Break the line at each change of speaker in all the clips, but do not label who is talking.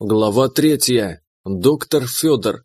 Глава третья. Доктор Федор.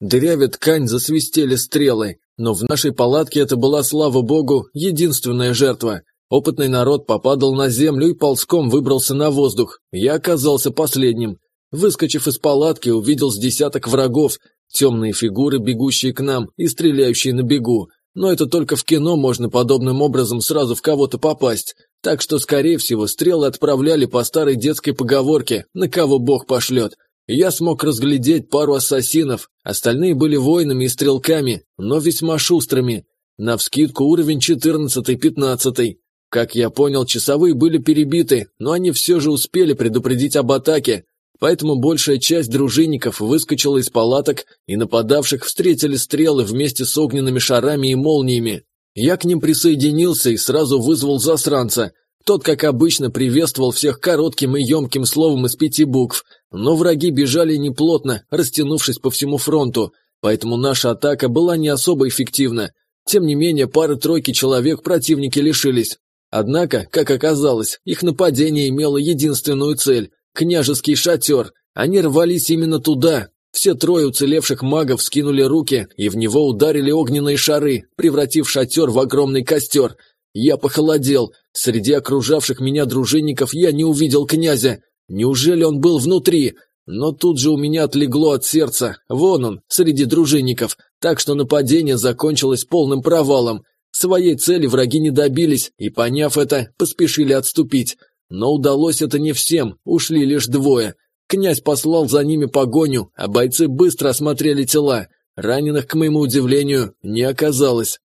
Дырявя ткань, засвистели стрелы, но в нашей палатке это была, слава богу, единственная жертва. Опытный народ попадал на землю и ползком выбрался на воздух. Я оказался последним. Выскочив из палатки, увидел с десяток врагов, темные фигуры, бегущие к нам и стреляющие на бегу. Но это только в кино можно подобным образом сразу в кого-то попасть. Так что, скорее всего, стрелы отправляли по старой детской поговорке «на кого Бог пошлет». Я смог разглядеть пару ассасинов, остальные были воинами и стрелками, но весьма шустрыми. Навскидку уровень 14-15. Как я понял, часовые были перебиты, но они все же успели предупредить об атаке, поэтому большая часть дружинников выскочила из палаток и нападавших встретили стрелы вместе с огненными шарами и молниями. Я к ним присоединился и сразу вызвал засранца. Тот, как обычно, приветствовал всех коротким и емким словом из пяти букв, но враги бежали неплотно, растянувшись по всему фронту, поэтому наша атака была не особо эффективна. Тем не менее, пары-тройки человек противники лишились. Однако, как оказалось, их нападение имело единственную цель – княжеский шатер. Они рвались именно туда, все трое уцелевших магов скинули руки и в него ударили огненные шары, превратив шатер в огромный костер. Я похолодел. Среди окружавших меня дружинников я не увидел князя. Неужели он был внутри? Но тут же у меня отлегло от сердца. Вон он, среди дружинников. Так что нападение закончилось полным провалом. Своей цели враги не добились, и, поняв это, поспешили отступить. Но удалось это не всем, ушли лишь двое. Князь послал за ними погоню, а бойцы быстро осмотрели тела. Раненых, к моему удивлению, не оказалось.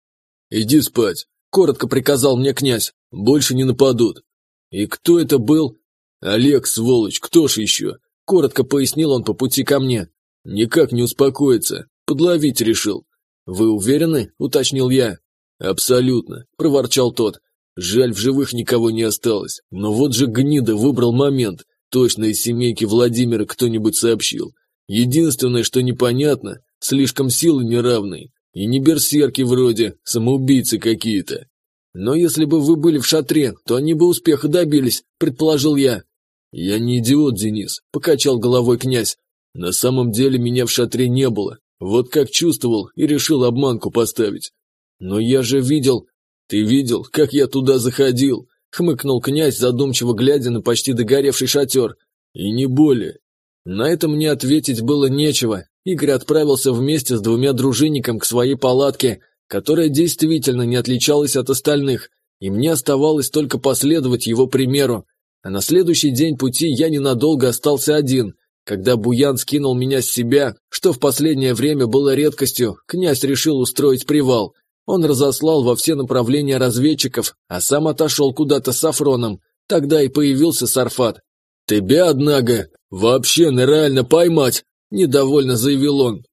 «Иди спать», – коротко приказал мне князь. «Больше не нападут». «И кто это был?» «Олег, сволочь, кто ж еще?» – коротко пояснил он по пути ко мне. «Никак не успокоится. Подловить решил». «Вы уверены?» – уточнил я. «Абсолютно», – проворчал тот. «Жаль, в живых никого не осталось. Но вот же гнида выбрал момент. Точно из семейки Владимира кто-нибудь сообщил. Единственное, что непонятно, слишком силы неравные. И не берсерки вроде, самоубийцы какие-то. Но если бы вы были в шатре, то они бы успеха добились, предположил я. Я не идиот, Денис, покачал головой князь. На самом деле меня в шатре не было. Вот как чувствовал и решил обманку поставить. Но я же видел... Ты видел, как я туда заходил? Хмыкнул князь, задумчиво глядя на почти догоревший шатер. И не более. На это мне ответить было нечего. Игорь отправился вместе с двумя дружинниками к своей палатке, которая действительно не отличалась от остальных, и мне оставалось только последовать его примеру. А на следующий день пути я ненадолго остался один. Когда Буян скинул меня с себя, что в последнее время было редкостью, князь решил устроить привал. Он разослал во все направления разведчиков, а сам отошел куда-то с Афроном. Тогда и появился Сарфат. «Тебя, однако, вообще нереально поймать!» – недовольно заявил он.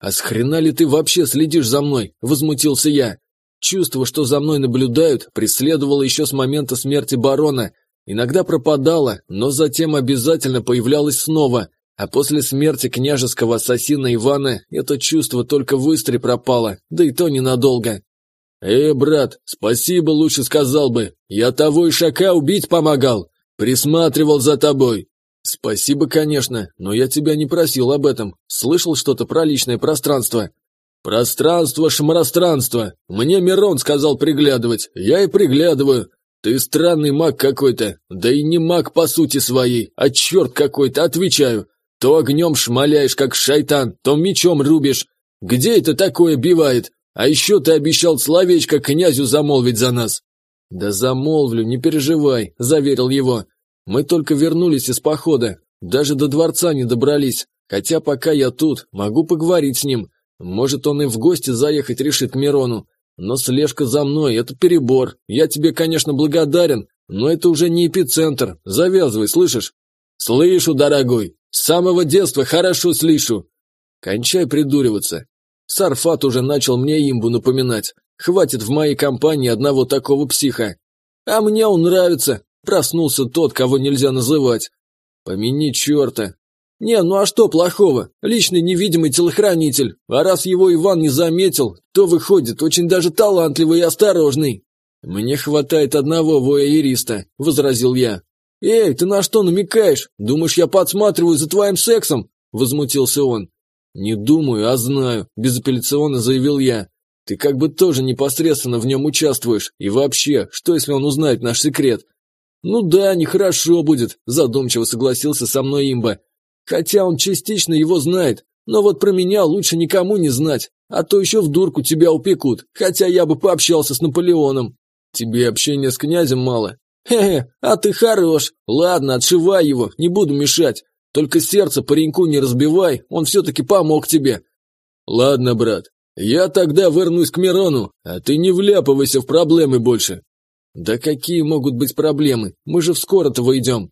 «А с хрена ли ты вообще следишь за мной?» – возмутился я. Чувство, что за мной наблюдают, преследовало еще с момента смерти барона. Иногда пропадало, но затем обязательно появлялось снова. А после смерти княжеского ассасина Ивана это чувство только в Истре пропало, да и то ненадолго. «Э, брат, спасибо лучше сказал бы. Я того ишака убить помогал. Присматривал за тобой». «Спасибо, конечно, но я тебя не просил об этом. Слышал что-то про личное пространство?» «Пространство, шмаространство. Мне Мирон сказал приглядывать. Я и приглядываю. Ты странный маг какой-то. Да и не маг по сути своей, а черт какой-то, отвечаю. То огнем шмаляешь, как шайтан, то мечом рубишь. Где это такое бивает? А еще ты обещал словечко князю замолвить за нас». «Да замолвлю, не переживай», – заверил его. «Мы только вернулись из похода, даже до дворца не добрались. Хотя пока я тут, могу поговорить с ним. Может, он и в гости заехать решит к Мирону. Но слежка за мной – это перебор. Я тебе, конечно, благодарен, но это уже не эпицентр. Завязывай, слышишь?» «Слышу, дорогой. С самого детства хорошо слышу. Кончай придуриваться. Сарфат уже начал мне имбу напоминать. Хватит в моей компании одного такого психа. А мне он нравится. Проснулся тот, кого нельзя называть. Помяни черта. Не, ну а что плохого? Личный невидимый телохранитель. А раз его Иван не заметил, то выходит очень даже талантливый и осторожный. Мне хватает одного воя-ириста, возразил я. «Эй, ты на что намекаешь? Думаешь, я подсматриваю за твоим сексом?» – возмутился он. «Не думаю, а знаю», – безапелляционно заявил я. «Ты как бы тоже непосредственно в нем участвуешь. И вообще, что если он узнает наш секрет?» «Ну да, нехорошо будет», – задумчиво согласился со мной имба. «Хотя он частично его знает, но вот про меня лучше никому не знать, а то еще в дурку тебя упекут, хотя я бы пообщался с Наполеоном». «Тебе общения с князем мало?» «Хе-хе, а ты хорош. Ладно, отшивай его, не буду мешать. Только сердце пареньку не разбивай, он все-таки помог тебе». «Ладно, брат, я тогда вернусь к Мирону, а ты не вляпывайся в проблемы больше». «Да какие могут быть проблемы? Мы же вскоро-то выйдем».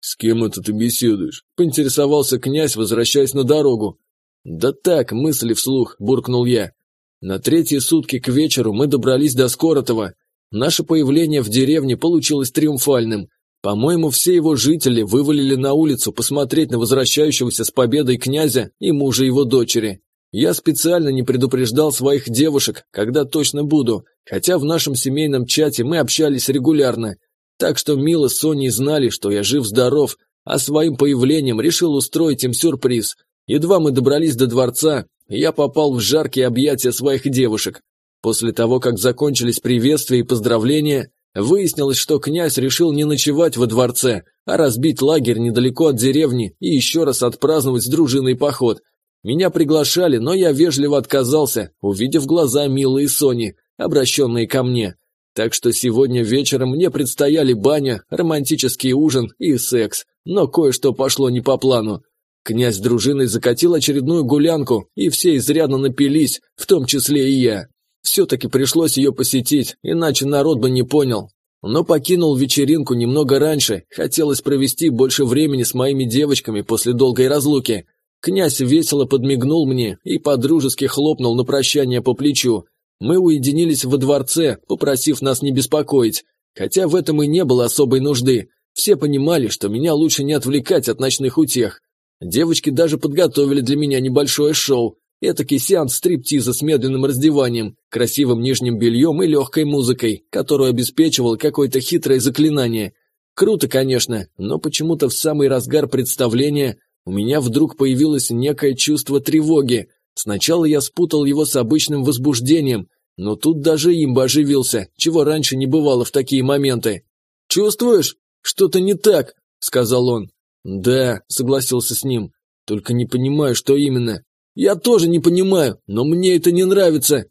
«С кем это ты беседуешь?» – поинтересовался князь, возвращаясь на дорогу. «Да так, мысли вслух», – буркнул я. На третьи сутки к вечеру мы добрались до Скоротова. Наше появление в деревне получилось триумфальным. По-моему, все его жители вывалили на улицу посмотреть на возвращающегося с победой князя и мужа его дочери. Я специально не предупреждал своих девушек, когда точно буду, хотя в нашем семейном чате мы общались регулярно. Так что Мила с Соней знали, что я жив-здоров, а своим появлением решил устроить им сюрприз. Едва мы добрались до дворца, я попал в жаркие объятия своих девушек. После того, как закончились приветствия и поздравления, выяснилось, что князь решил не ночевать во дворце, а разбить лагерь недалеко от деревни и еще раз отпраздновать с дружиной поход. Меня приглашали, но я вежливо отказался, увидев глаза Милы и Сони, обращенные ко мне. Так что сегодня вечером мне предстояли баня, романтический ужин и секс, но кое-что пошло не по плану. Князь дружиной закатил очередную гулянку, и все изрядно напились, в том числе и я. Все-таки пришлось ее посетить, иначе народ бы не понял. Но покинул вечеринку немного раньше, хотелось провести больше времени с моими девочками после долгой разлуки. Князь весело подмигнул мне и подружески хлопнул на прощание по плечу. Мы уединились во дворце, попросив нас не беспокоить, хотя в этом и не было особой нужды. Все понимали, что меня лучше не отвлекать от ночных утех. Девочки даже подготовили для меня небольшое шоу, Этакий сеанс стриптиза с медленным раздеванием, красивым нижним бельем и легкой музыкой, которую обеспечивал какое-то хитрое заклинание. Круто, конечно, но почему-то в самый разгар представления у меня вдруг появилось некое чувство тревоги. Сначала я спутал его с обычным возбуждением, но тут даже имба оживился, чего раньше не бывало в такие моменты. «Чувствуешь? Что-то не так», — сказал он. «Да», — согласился с ним, — «только не понимаю, что именно. Я тоже не понимаю, но мне это не нравится.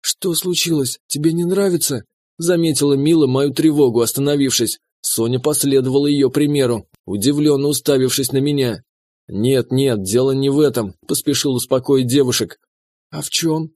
Что случилось? Тебе не нравится? Заметила Мила мою тревогу, остановившись. Соня последовала ее примеру, удивленно уставившись на меня. «Нет, нет, дело не в этом», – поспешил успокоить девушек. «А в чем?»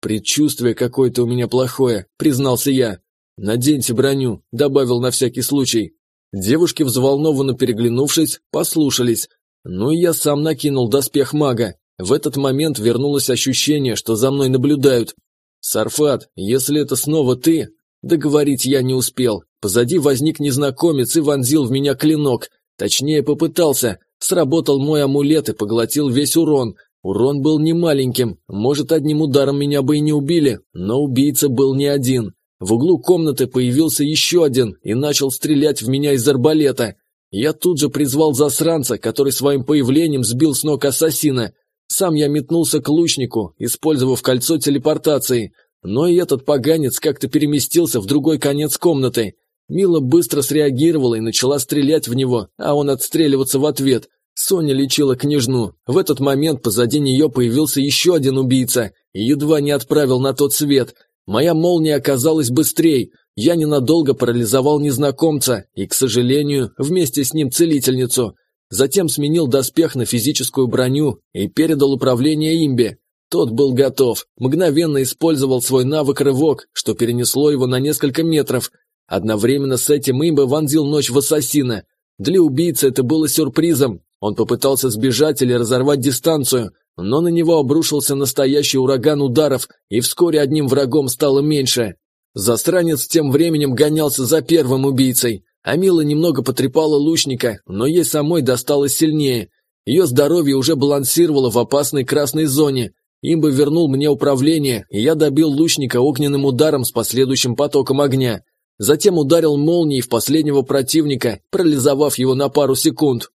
«Предчувствие какое-то у меня плохое», – признался я. «Наденьте броню», – добавил на всякий случай. Девушки, взволнованно переглянувшись, послушались. Ну и я сам накинул доспех мага. В этот момент вернулось ощущение, что за мной наблюдают. «Сарфат, если это снова ты...» Договорить я не успел. Позади возник незнакомец и вонзил в меня клинок. Точнее, попытался. Сработал мой амулет и поглотил весь урон. Урон был не маленьким. Может, одним ударом меня бы и не убили, но убийца был не один. В углу комнаты появился еще один и начал стрелять в меня из арбалета. Я тут же призвал засранца, который своим появлением сбил с ног ассасина. Сам я метнулся к лучнику, использовав кольцо телепортации, но и этот поганец как-то переместился в другой конец комнаты. Мила быстро среагировала и начала стрелять в него, а он отстреливаться в ответ. Соня лечила княжну. В этот момент позади нее появился еще один убийца и едва не отправил на тот свет. Моя молния оказалась быстрее. Я ненадолго парализовал незнакомца и, к сожалению, вместе с ним целительницу. Затем сменил доспех на физическую броню и передал управление имбе. Тот был готов, мгновенно использовал свой навык рывок, что перенесло его на несколько метров. Одновременно с этим имба вонзил ночь в ассасина. Для убийцы это было сюрпризом. Он попытался сбежать или разорвать дистанцию, но на него обрушился настоящий ураган ударов, и вскоре одним врагом стало меньше. Застранец тем временем гонялся за первым убийцей. Амила немного потрепала лучника, но ей самой досталось сильнее. Ее здоровье уже балансировало в опасной красной зоне. Имба вернул мне управление, и я добил лучника огненным ударом с последующим потоком огня. затем ударил молнией в последнего противника, парализовав его на пару секунд.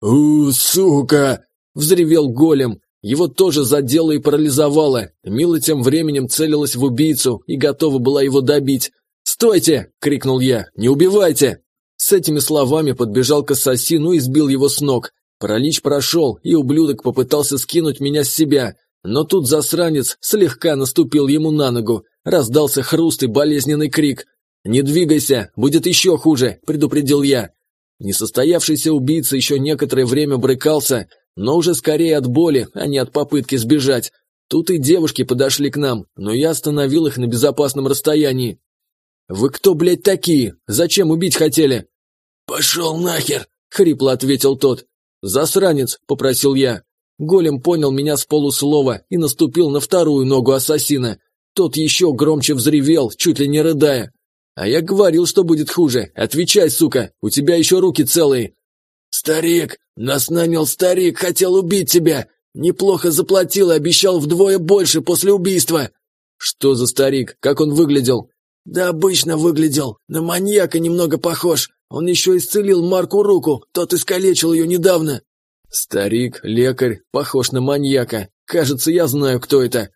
«У, сука!»
– взревел голем. Его тоже задело и парализовало. Мила тем временем целилась в убийцу и готова была его добить. «Стойте!» – крикнул я. «Не убивайте!» С этими словами подбежал к ассасину и сбил его с ног. Паралич прошел, и ублюдок попытался скинуть меня с себя. Но тут засранец слегка наступил ему на ногу. Раздался хруст и болезненный крик. «Не двигайся, будет еще хуже», – предупредил я. Несостоявшийся убийца еще некоторое время брыкался, но уже скорее от боли, а не от попытки сбежать. Тут и девушки подошли к нам, но я остановил их на безопасном расстоянии. «Вы кто, блядь, такие? Зачем убить хотели?»
«Пошел нахер!»
— хрипло ответил тот. «Засранец!» — попросил я. Голем понял меня с полуслова и наступил на вторую ногу ассасина. Тот еще громче взревел, чуть ли не рыдая. «А я говорил, что будет хуже. Отвечай, сука, у тебя еще руки целые».
«Старик! Нас нанял старик, хотел убить тебя! Неплохо заплатил и обещал вдвое больше после убийства!»
«Что за старик? Как он выглядел?»
«Да обычно выглядел. На маньяка немного похож. Он еще исцелил Марку руку, тот искалечил ее недавно».
«Старик, лекарь, похож на маньяка. Кажется, я знаю, кто это».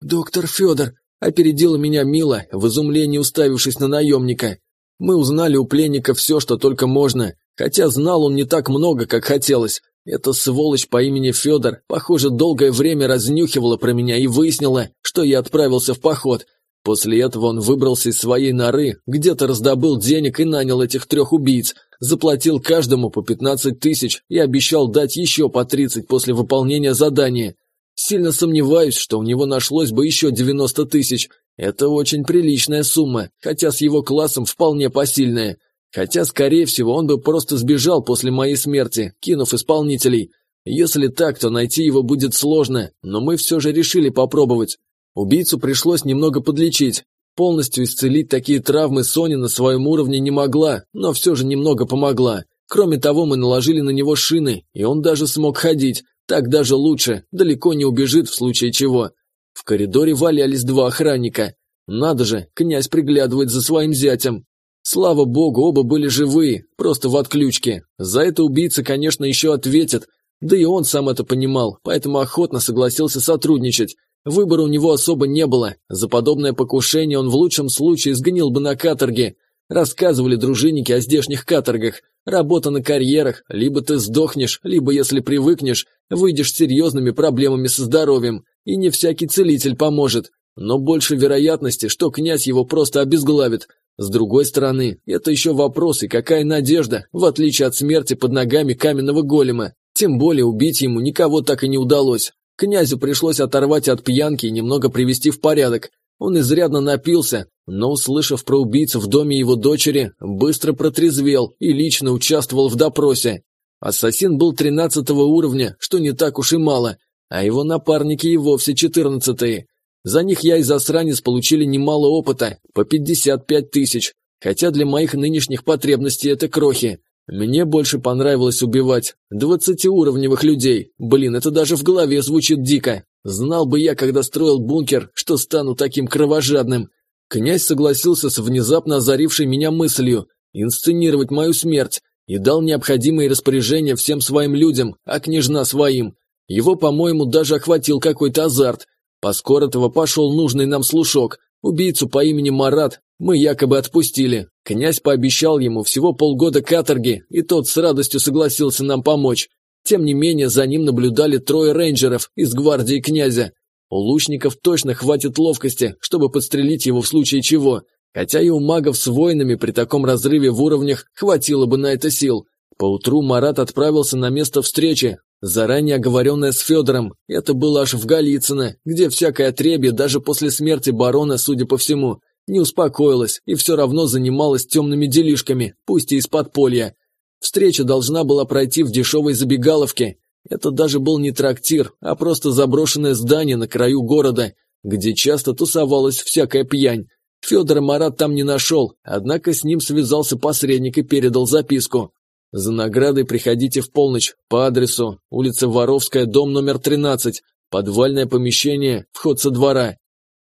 «Доктор Федор», —
опередила меня Мила, в изумлении уставившись на наемника. Мы узнали у пленника все, что только можно, хотя знал он не так много, как хотелось. Эта сволочь по имени Федор, похоже, долгое время разнюхивала про меня и выяснила, что я отправился в поход. После этого он выбрался из своей норы, где-то раздобыл денег и нанял этих трех убийц, заплатил каждому по 15 тысяч и обещал дать еще по 30 после выполнения задания. Сильно сомневаюсь, что у него нашлось бы еще 90 тысяч. Это очень приличная сумма, хотя с его классом вполне посильная. Хотя, скорее всего, он бы просто сбежал после моей смерти, кинув исполнителей. Если так, то найти его будет сложно, но мы все же решили попробовать. Убийцу пришлось немного подлечить. Полностью исцелить такие травмы Соня на своем уровне не могла, но все же немного помогла. Кроме того, мы наложили на него шины, и он даже смог ходить. Так даже лучше, далеко не убежит в случае чего. В коридоре валялись два охранника. Надо же, князь приглядывает за своим зятем. Слава богу, оба были живые, просто в отключке. За это убийца, конечно, еще ответит. Да и он сам это понимал, поэтому охотно согласился сотрудничать. Выбора у него особо не было. За подобное покушение он в лучшем случае сгнил бы на каторге. Рассказывали дружинники о здешних каторгах. Работа на карьерах, либо ты сдохнешь, либо, если привыкнешь, выйдешь с серьезными проблемами со здоровьем, и не всякий целитель поможет. Но больше вероятности, что князь его просто обезглавит. С другой стороны, это еще вопрос и какая надежда, в отличие от смерти под ногами каменного голема. Тем более убить ему никого так и не удалось. Князю пришлось оторвать от пьянки и немного привести в порядок. Он изрядно напился, но, услышав про убийцу в доме его дочери, быстро протрезвел и лично участвовал в допросе. Ассасин был 13 уровня, что не так уж и мало, а его напарники и вовсе 14 За них я и засранец получили немало опыта, по 55 тысяч, хотя для моих нынешних потребностей это крохи. Мне больше понравилось убивать двадцатиуровневых людей. Блин, это даже в голове звучит дико. Знал бы я, когда строил бункер, что стану таким кровожадным. Князь согласился с внезапно озарившей меня мыслью инсценировать мою смерть и дал необходимые распоряжения всем своим людям, а княжна своим. Его, по-моему, даже охватил какой-то азарт. По Скоротова пошел нужный нам слушок. Убийцу по имени Марат мы якобы отпустили. Князь пообещал ему всего полгода каторги, и тот с радостью согласился нам помочь. Тем не менее, за ним наблюдали трое рейнджеров из гвардии князя. У лучников точно хватит ловкости, чтобы подстрелить его в случае чего, хотя и у магов с воинами при таком разрыве в уровнях хватило бы на это сил. Поутру Марат отправился на место встречи, заранее оговоренное с Федором. Это было аж в Голицыно, где всякое отребье даже после смерти барона, судя по всему, не успокоилась и все равно занималась темными делишками, пусть и из подполья. Встреча должна была пройти в дешевой забегаловке. Это даже был не трактир, а просто заброшенное здание на краю города, где часто тусовалась всякая пьянь. Федора Марат там не нашел, однако с ним связался посредник и передал записку. За наградой приходите в полночь по адресу улица Воровская, дом номер 13, подвальное помещение, вход со двора.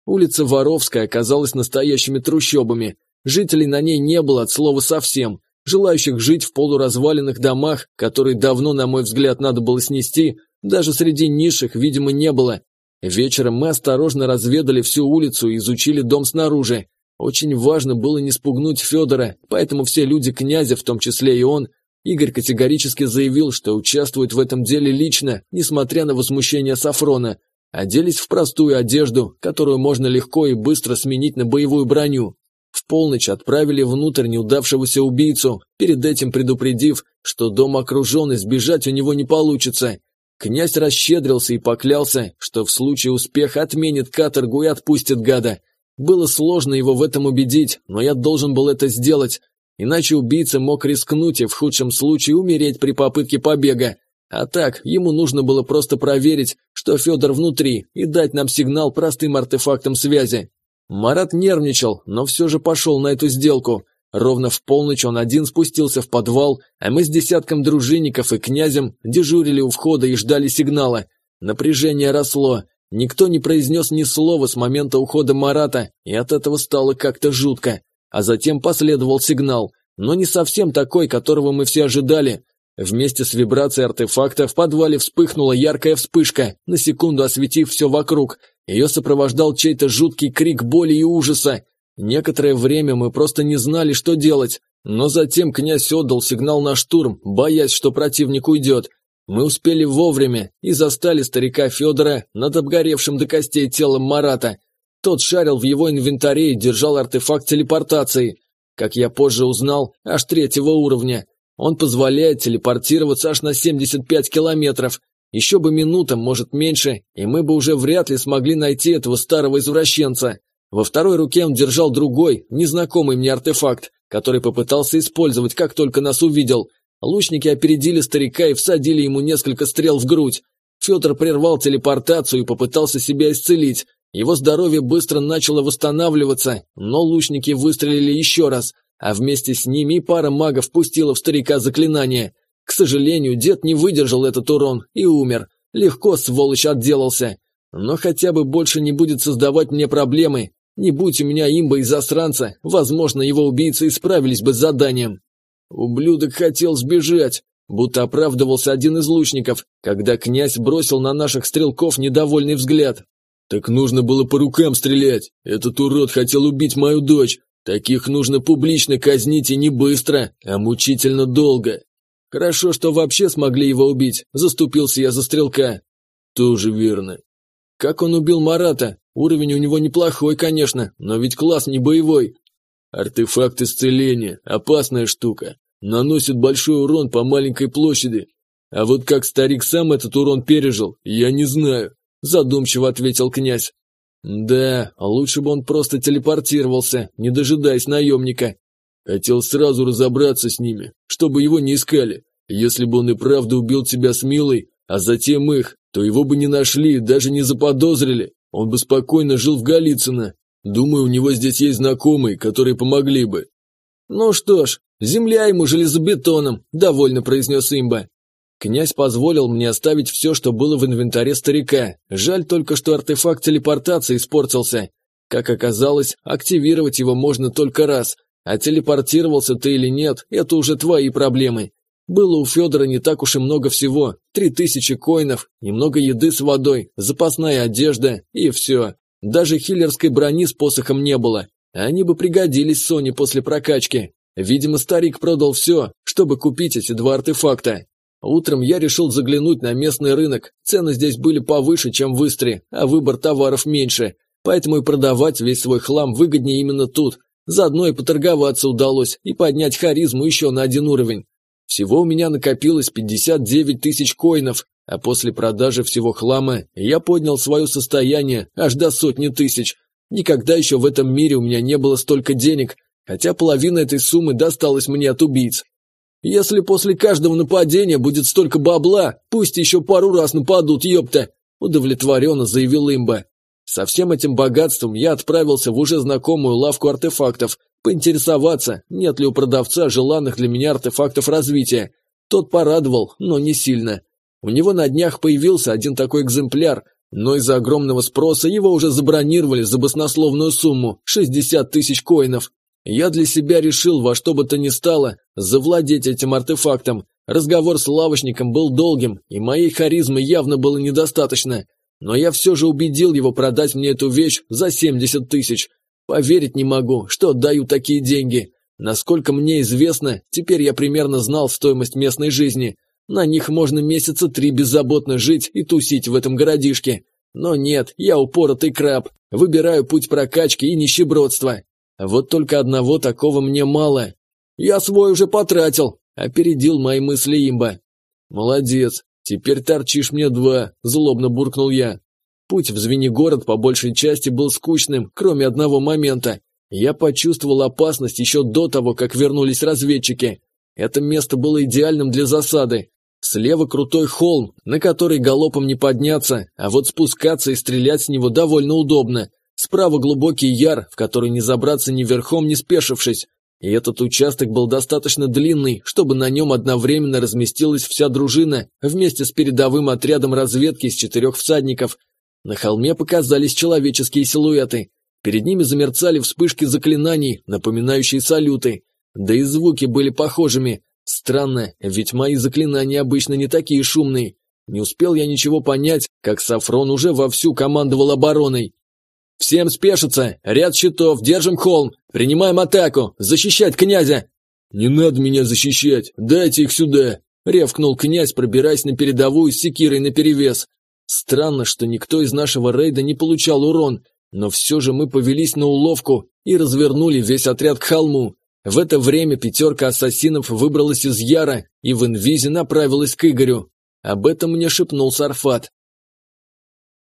Улица Воровская оказалась настоящими трущобами. Жителей на ней не было от слова совсем. Желающих жить в полуразваленных домах, которые давно, на мой взгляд, надо было снести, даже среди низших, видимо, не было. Вечером мы осторожно разведали всю улицу и изучили дом снаружи. Очень важно было не спугнуть Федора, поэтому все люди князя, в том числе и он, Игорь категорически заявил, что участвует в этом деле лично, несмотря на возмущение Сафрона, оделись в простую одежду, которую можно легко и быстро сменить на боевую броню. В полночь отправили внутрь неудавшегося убийцу, перед этим предупредив, что дом окружен и сбежать у него не получится. Князь расщедрился и поклялся, что в случае успеха отменит каторгу и отпустит гада. Было сложно его в этом убедить, но я должен был это сделать, иначе убийца мог рискнуть и в худшем случае умереть при попытке побега. А так, ему нужно было просто проверить, что Федор внутри, и дать нам сигнал простым артефактом связи. Марат нервничал, но все же пошел на эту сделку. Ровно в полночь он один спустился в подвал, а мы с десятком дружинников и князем дежурили у входа и ждали сигнала. Напряжение росло. Никто не произнес ни слова с момента ухода Марата, и от этого стало как-то жутко. А затем последовал сигнал, но не совсем такой, которого мы все ожидали. Вместе с вибрацией артефакта в подвале вспыхнула яркая вспышка, на секунду осветив все вокруг – ее сопровождал чей-то жуткий крик боли и ужаса. Некоторое время мы просто не знали, что делать, но затем князь отдал сигнал на штурм, боясь, что противник уйдет. Мы успели вовремя и застали старика Федора над обгоревшим до костей телом Марата. Тот шарил в его инвентаре и держал артефакт телепортации. Как я позже узнал, аж третьего уровня. Он позволяет телепортироваться аж на 75 километров, еще бы минута, может меньше, и мы бы уже вряд ли смогли найти этого старого извращенца. Во второй руке он держал другой, незнакомый мне артефакт, который попытался использовать, как только нас увидел. Лучники опередили старика и всадили ему несколько стрел в грудь. Федор прервал телепортацию и попытался себя исцелить. Его здоровье быстро начало восстанавливаться, но лучники выстрелили еще раз, а вместе с ними пара магов пустила в старика заклинание – к сожалению, дед не выдержал этот урон и умер. Легко, сволочь, отделался. Но хотя бы больше не будет создавать мне проблемы. Не будь у меня имба и засранца, возможно, его убийцы исправились бы с заданием. Ублюдок хотел сбежать, будто оправдывался один из лучников, когда князь бросил на наших стрелков недовольный взгляд. Так нужно было по рукам стрелять. Этот урод хотел убить мою дочь. Таких нужно публично казнить и не быстро, а мучительно долго. Хорошо, что вообще смогли его убить, заступился я за стрелка. Тоже верно. Как он убил Марата? Уровень у него неплохой, конечно, но ведь класс не боевой. Артефакт исцеления, опасная штука. Наносит большой урон по маленькой площади. А вот как старик сам этот урон пережил, я не знаю, задумчиво ответил князь. Да, лучше бы он просто телепортировался, не дожидаясь наемника. Хотел сразу разобраться с ними, чтобы его не искали. Если бы он и правда убил тебя с Милой, а затем их, то его бы не нашли, даже не заподозрили. Он бы спокойно жил в Голицыно. Думаю, у него здесь есть знакомые, которые помогли бы. Ну что ж, земля ему железобетоном, довольно произнес имба. Князь позволил мне оставить все, что было в инвентаре старика. Жаль только, что артефакт телепортации испортился. Как оказалось, активировать его можно только раз, а телепортировался ты или нет, это уже твои проблемы. Было у Федора не так уж и много всего. Три тысячи коинов, немного еды с водой, запасная одежда и все. Даже хиллерской брони с посохом не было. Они бы пригодились Соне после прокачки. Видимо, старик продал все, чтобы купить эти два артефакта. Утром я решил заглянуть на местный рынок. Цены здесь были повыше, чем в Истре, а выбор товаров меньше. Поэтому и продавать весь свой хлам выгоднее именно тут, Заодно и поторговаться удалось, и поднять харизму еще на один уровень. Всего у меня накопилось 59 тысяч коинов, а после продажи всего хлама я поднял свое состояние аж до сотни тысяч. Никогда еще в этом мире у меня не было столько денег, хотя половина этой суммы досталась мне от убийц. Если после каждого нападения будет столько бабла, пусть еще пару раз нападут, ёпта, удовлетворенно заявил имба. Со всем этим богатством я отправился в уже знакомую лавку артефактов, поинтересоваться, нет ли у продавца желанных для меня артефактов развития. Тот порадовал, но не сильно. У него на днях появился один такой экземпляр, но из-за огромного спроса его уже забронировали за баснословную сумму – 60 тысяч коинов. Я для себя решил во что бы то ни стало завладеть этим артефактом. Разговор с лавочником был долгим, и моей харизмы явно было недостаточно. Но я все же убедил его продать мне эту вещь за 70 тысяч. Поверить не могу, что отдаю такие деньги. Насколько мне известно, теперь я примерно знал стоимость местной жизни. На них можно месяца три беззаботно жить и тусить в этом городишке. Но нет, я упоротый краб, выбираю путь прокачки и нищебродства. Вот только одного такого мне мало. Я свой уже потратил, опередил мои мысли имба. Молодец, теперь торчишь мне два, злобно буркнул я. Путь в Звенигород по большей части был скучным, кроме одного момента. Я почувствовал опасность еще до того, как вернулись разведчики. Это место было идеальным для засады. Слева крутой холм, на который галопом не подняться, а вот спускаться и стрелять с него довольно удобно. Справа глубокий яр, в который не забраться ни верхом, не спешившись. И этот участок был достаточно длинный, чтобы на нем одновременно разместилась вся дружина вместе с передовым отрядом разведки из четырех всадников. На холме показались человеческие силуэты. Перед ними замерцали вспышки заклинаний, напоминающие салюты. Да и звуки были похожими. Странно, ведь мои заклинания обычно не такие шумные. Не успел я ничего понять, как Сафрон уже вовсю командовал обороной. «Всем спешиться! Ряд щитов, держим холм! Принимаем атаку! Защищать князя!» «Не надо меня защищать! Дайте их сюда!» — ревкнул князь, пробираясь на передовую с секирой наперевес. Странно, что никто из нашего рейда не получал урон, но все же мы повелись на уловку и развернули весь отряд к холму. В это время пятерка ассасинов выбралась из Яра и в инвизе направилась к Игорю. Об этом мне шепнул Сарфат.